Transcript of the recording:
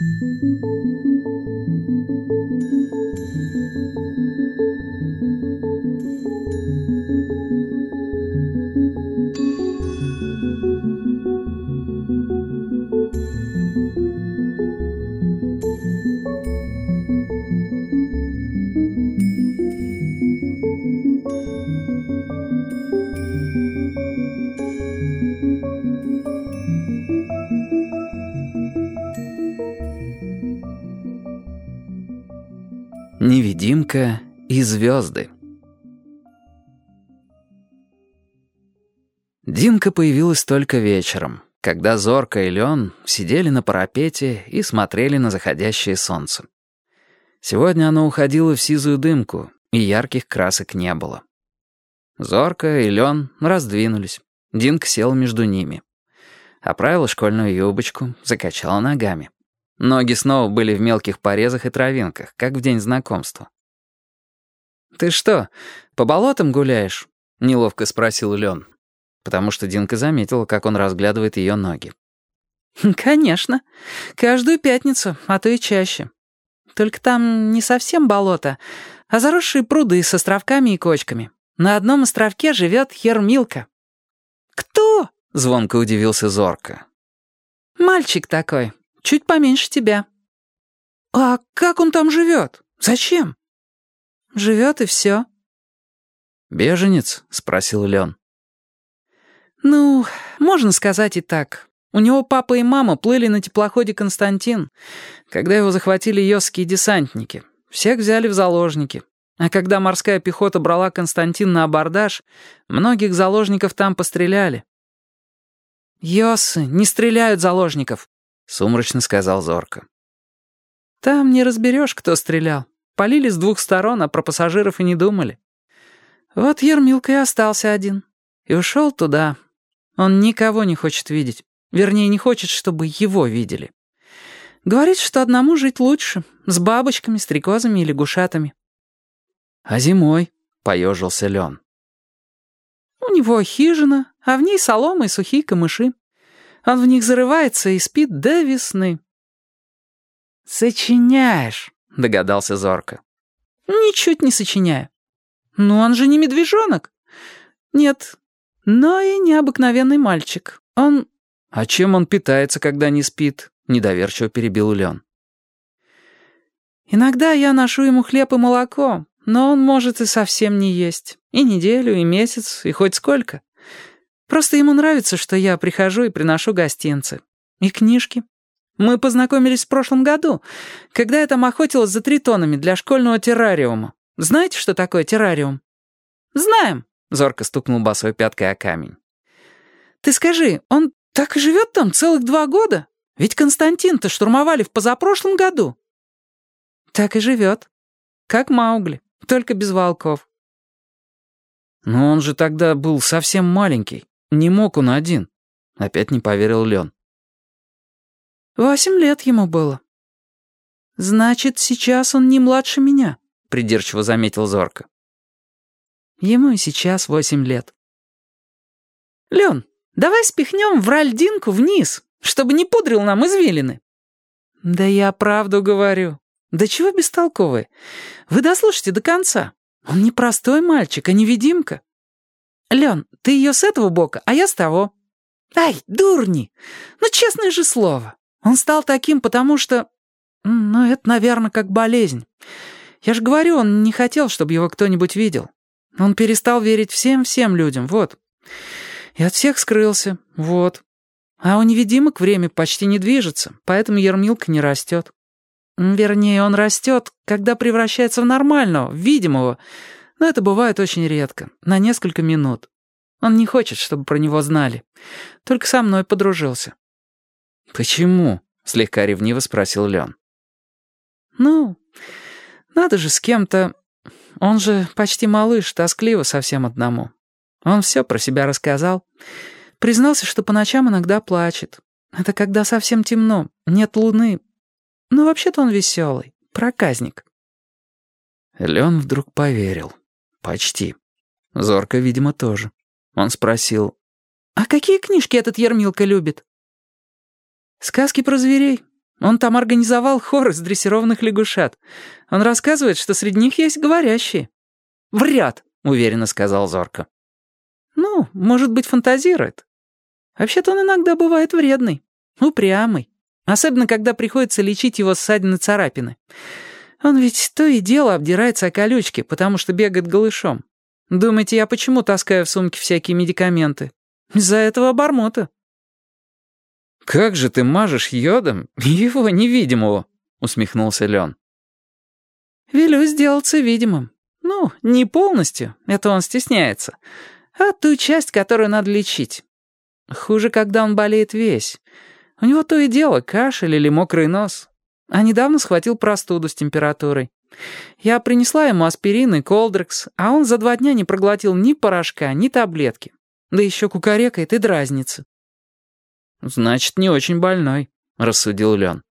Música Невидимка и звезды. Динка появилась только вечером, когда Зорка и Лен сидели на парапете и смотрели на заходящее солнце. Сегодня оно уходило в сизую дымку, и ярких красок не было. Зорка и Лен раздвинулись. Динка села между ними. Оправила школьную юбочку, закачала ногами. Ноги снова были в мелких порезах и травинках, как в день знакомства. «Ты что, по болотам гуляешь?» — неловко спросил Лен, потому что Динка заметила, как он разглядывает ее ноги. «Конечно. Каждую пятницу, а то и чаще. Только там не совсем болото, а заросшие пруды с островками и кочками. На одном островке живет Ермилка». «Кто?» — звонко удивился Зорка. «Мальчик такой, Чуть поменьше тебя». «А как он там живет? Зачем?» «Живет и все». «Беженец?» — спросил Лен. «Ну, можно сказать и так. У него папа и мама плыли на теплоходе «Константин», когда его захватили йосские десантники. Всех взяли в заложники. А когда морская пехота брала Константин на абордаж, многих заложников там постреляли. «Йосы не стреляют заложников», сумрачно сказал Зорко. «Там не разберешь, кто стрелял. Полили с двух сторон, а про пассажиров и не думали. Вот Ермилка и остался один. И ушел туда. Он никого не хочет видеть. Вернее, не хочет, чтобы его видели. Говорит, что одному жить лучше. С бабочками, стрекозами и лягушатами». «А зимой?» — поежился Лен. «У него хижина, а в ней солома и сухие камыши. Он в них зарывается и спит до весны». «Сочиняешь», — догадался Зорко. «Ничуть не сочиняю. Но он же не медвежонок. Нет, но и необыкновенный мальчик. Он...» «А чем он питается, когда не спит?» — недоверчиво перебил Лен. «Иногда я ношу ему хлеб и молоко, но он может и совсем не есть. И неделю, и месяц, и хоть сколько. Просто ему нравится, что я прихожу и приношу гостинцы. И книжки. Мы познакомились в прошлом году, когда я там охотилась за тритонами для школьного террариума. Знаете, что такое террариум?» «Знаем», — зорко стукнул босой пяткой о камень. «Ты скажи, он так и живет там целых два года? Ведь Константин-то штурмовали в позапрошлом году». «Так и живет. Как Маугли, только без волков». «Но он же тогда был совсем маленький». Не мог он один. Опять не поверил Лен. Восемь лет ему было. Значит, сейчас он не младше меня, придирчиво заметил Зорко. Ему и сейчас восемь лет. Лен, давай спихнем в Ральдинку вниз, чтобы не пудрил нам извилины. Да я правду говорю. Да чего бестолковые? Вы дослушайте до конца. Он не простой мальчик, а невидимка. «Лен, ты ее с этого бока, а я с того». «Ай, дурни! Ну, честное же слово. Он стал таким, потому что... Ну, это, наверное, как болезнь. Я же говорю, он не хотел, чтобы его кто-нибудь видел. Он перестал верить всем-всем людям, вот. И от всех скрылся, вот. А у невидимок время почти не движется, поэтому Ермилка не растет. Вернее, он растет, когда превращается в нормального, видимого, но это бывает очень редко, на несколько минут. Он не хочет, чтобы про него знали. Только со мной подружился». «Почему?» — слегка ревниво спросил Лен. «Ну, надо же с кем-то... Он же почти малыш, тоскливо совсем одному. Он все про себя рассказал. Признался, что по ночам иногда плачет. Это когда совсем темно, нет луны. Но вообще-то он веселый, проказник». Лен вдруг поверил. Почти. Зорко, видимо, тоже. Он спросил. «А какие книжки этот Ермилка любит?» «Сказки про зверей. Он там организовал хор из дрессированных лягушат. Он рассказывает, что среди них есть говорящие». «Вряд», — уверенно сказал Зорко. «Ну, может быть, фантазирует. Вообще-то он иногда бывает вредный, упрямый. Особенно, когда приходится лечить его ссадины царапины. Он ведь то и дело обдирается о колючки, потому что бегает голышом. Думаете, я почему таскаю в сумке всякие медикаменты? Из-за этого обормота». «Как же ты мажешь йодом его невидимого?» — усмехнулся Лен. «Велю сделаться видимым. Ну, не полностью, это он стесняется, а ту часть, которую надо лечить. Хуже, когда он болеет весь. У него то и дело кашель или мокрый нос. А недавно схватил простуду с температурой. Я принесла ему аспирин и колдрекс, а он за два дня не проглотил ни порошка, ни таблетки. Да еще кукарекает и дразнится. «Значит, не очень больной», — рассудил Лен.